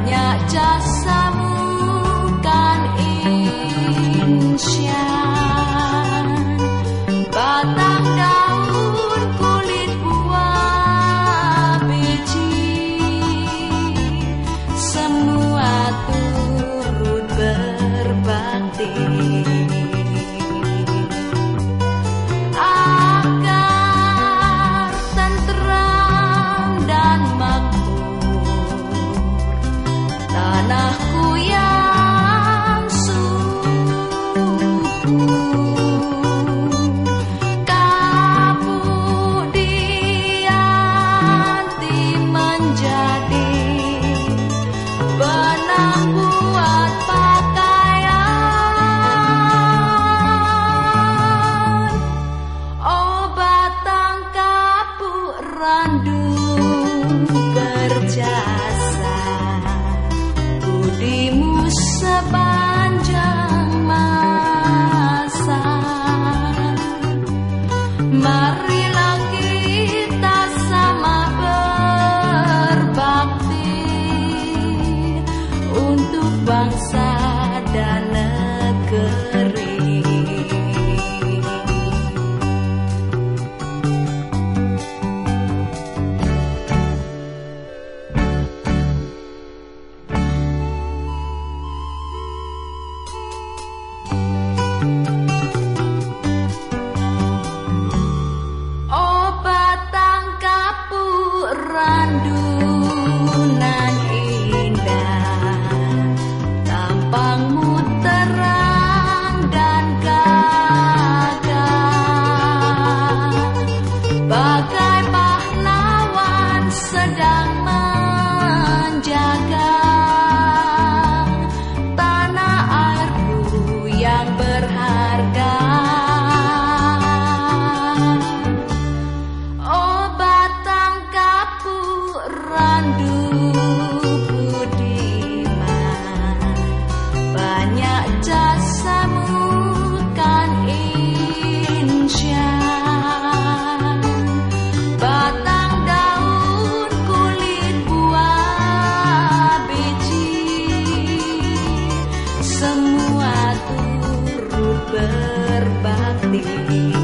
banyak jasamu kan insyaallah batang daun kulit buah biji semua turut berbakti. Thank. banyak jasamu kan insya batang daun kulit buah biji semua turut berbakti.